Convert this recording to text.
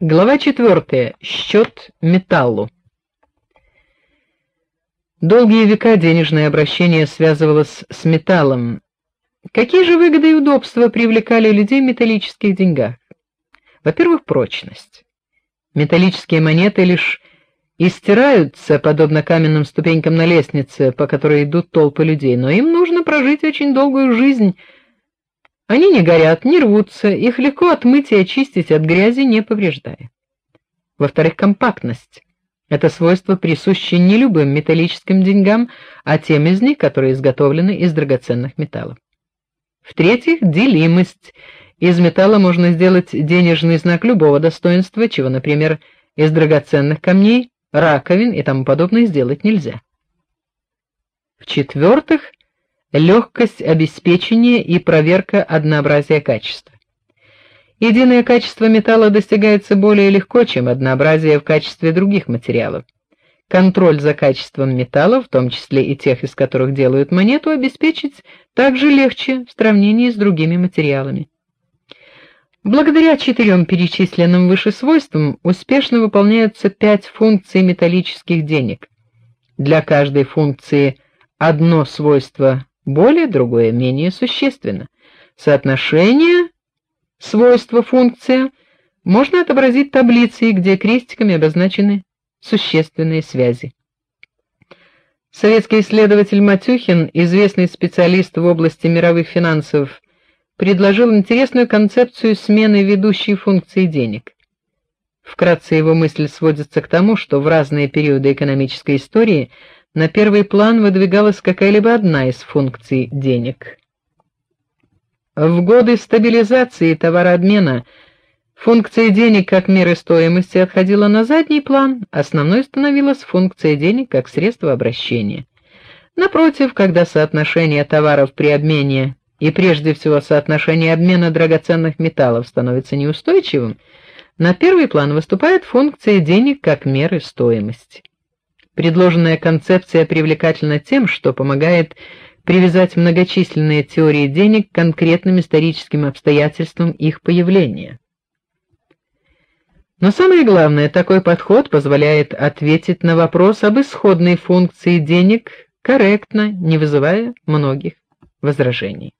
Глава 4. Счет металлу. Долгие века денежное обращение связывалось с металлом. Какие же выгоды и удобства привлекали людей в металлических деньгах? Во-первых, прочность. Металлические монеты лишь истираются подобно каменным ступенькам на лестнице, по которой идут толпы людей, но им нужно прожить очень долгую жизнь они не горят, не рвутся, их легко отмыть и очистить от грязи, не повреждая. Во-вторых, компактность. Это свойство присуще не любым металлическим деньгам, а тем из них, которые изготовлены из драгоценных металлов. В-третьих, делимость. Из металла можно сделать денежный знак любого достоинства, чего, например, из драгоценных камней, раковин и тому подобное сделать нельзя. В-четвертых, легкость обеспечения и проверка однообразия качества. Единое качество металла достигается более легко, чем однообразие в качестве других материалов. Контроль за качеством металла, в том числе и тех, из которых делают монету, обеспечить также легче в сравнении с другими материалами. Благодаря четырем перечисленным выше свойствам успешно выполняются пять функций металлических денег. Для каждой функции одно свойство более другое менее существенно. Соотношение свойства функция можно отобразить таблицей, где крестиками обозначены существенные связи. Советский исследователь Матюхин, известный специалист в области мировых финансов, предложил интересную концепцию смены ведущей функции денег. Вкратце его мысль сводится к тому, что в разные периоды экономической истории – на первый план выдвигалась какая-либо одна из функций денег. В годы стабилизации товарообмена функция денег как меры стоимости отходила на задний план, основной становилась функция денег как средство обращения. Напротив, когда соотношение товаров при обмене и прежде всего соотношение обмена драгоценных металлов становится неустойчивым, на первый план выступает функция денег как меры стоимости. Предложенная концепция привлекательна тем, что помогает привязать многочисленные теории денег к конкретным историческим обстоятельствам их появления. Но самое главное, такой подход позволяет ответить на вопрос об исходной функции денег корректно, не вызывая многих возражений.